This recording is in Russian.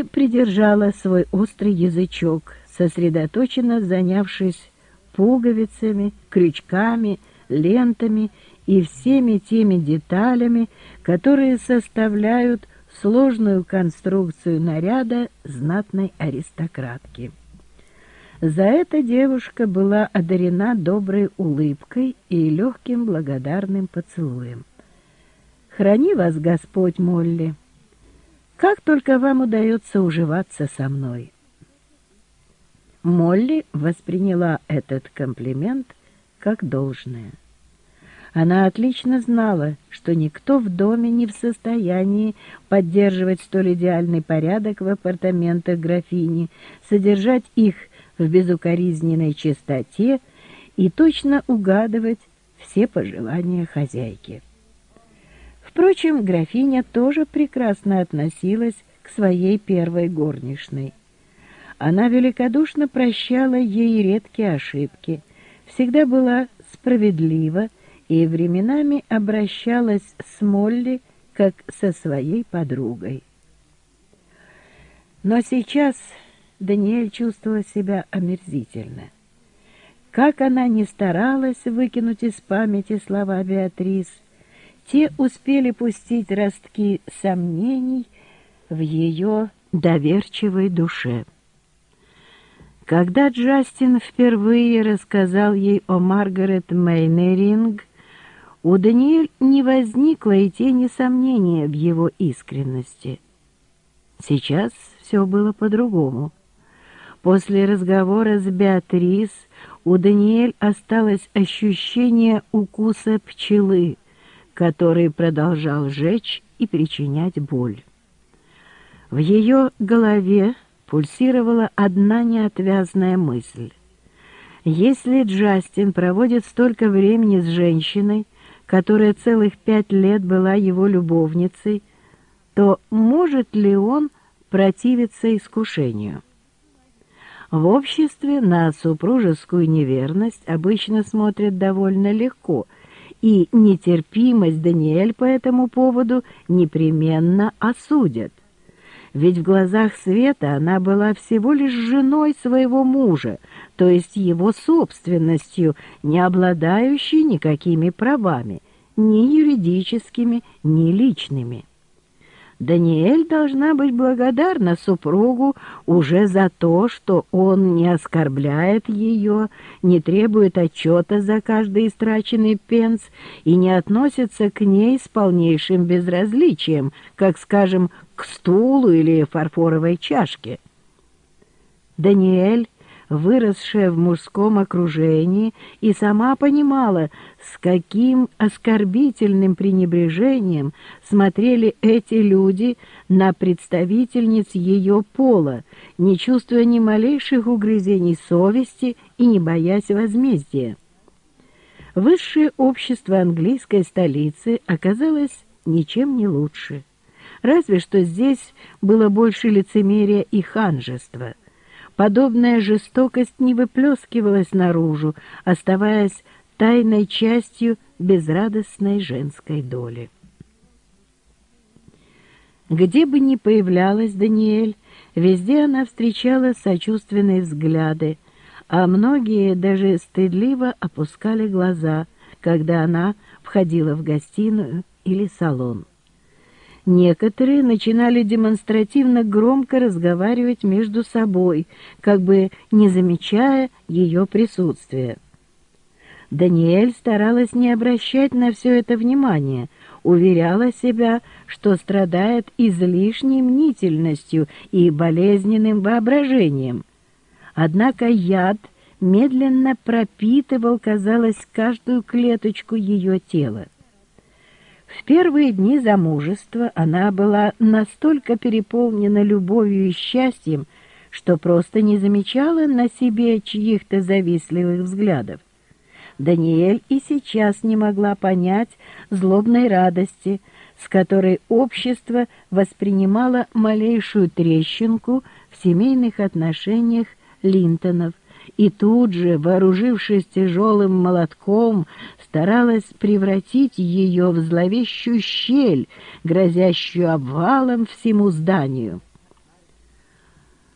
Молли придержала свой острый язычок, сосредоточенно занявшись пуговицами, крючками, лентами и всеми теми деталями, которые составляют сложную конструкцию наряда знатной аристократки. За это девушка была одарена доброй улыбкой и легким благодарным поцелуем. «Храни вас Господь, Молли! Как только вам удается уживаться со мной!» Молли восприняла этот комплимент как должное. Она отлично знала, что никто в доме не в состоянии поддерживать столь идеальный порядок в апартаментах графини, содержать их в безукоризненной чистоте и точно угадывать все пожелания хозяйки. Впрочем, графиня тоже прекрасно относилась к своей первой горничной. Она великодушно прощала ей редкие ошибки, всегда была справедлива и временами обращалась с Молли как со своей подругой. Но сейчас Даниэль чувствовала себя омерзительно. Как она ни старалась выкинуть из памяти слова Беатрис, те успели пустить ростки сомнений в ее доверчивой душе. Когда Джастин впервые рассказал ей о Маргарет Мейнеринг, у Даниэль не возникло и тени сомнения в его искренности. Сейчас все было по-другому. После разговора с Беатрис у Даниэль осталось ощущение укуса пчелы, который продолжал жечь и причинять боль. В ее голове пульсировала одна неотвязная мысль. Если Джастин проводит столько времени с женщиной, которая целых пять лет была его любовницей, то может ли он противиться искушению? В обществе на супружескую неверность обычно смотрят довольно легко, и нетерпимость Даниэль по этому поводу непременно осудят. Ведь в глазах Света она была всего лишь женой своего мужа, то есть его собственностью, не обладающей никакими правами, ни юридическими, ни личными. Даниэль должна быть благодарна супругу уже за то, что он не оскорбляет ее, не требует отчета за каждый истраченный пенс и не относится к ней с полнейшим безразличием, как, скажем, к стулу или фарфоровой чашке. Даниэль выросшая в мужском окружении, и сама понимала, с каким оскорбительным пренебрежением смотрели эти люди на представительниц ее пола, не чувствуя ни малейших угрызений совести и не боясь возмездия. Высшее общество английской столицы оказалось ничем не лучше. Разве что здесь было больше лицемерия и ханжества. Подобная жестокость не выплескивалась наружу, оставаясь тайной частью безрадостной женской доли. Где бы ни появлялась Даниэль, везде она встречала сочувственные взгляды, а многие даже стыдливо опускали глаза, когда она входила в гостиную или салон. Некоторые начинали демонстративно громко разговаривать между собой, как бы не замечая ее присутствия. Даниэль старалась не обращать на все это внимания, уверяла себя, что страдает излишней мнительностью и болезненным воображением. Однако яд медленно пропитывал, казалось, каждую клеточку ее тела. В первые дни замужества она была настолько переполнена любовью и счастьем, что просто не замечала на себе чьих-то завистливых взглядов. Даниэль и сейчас не могла понять злобной радости, с которой общество воспринимало малейшую трещинку в семейных отношениях Линтонов, и тут же, вооружившись тяжелым молотком, старалась превратить ее в зловещую щель, грозящую обвалом всему зданию.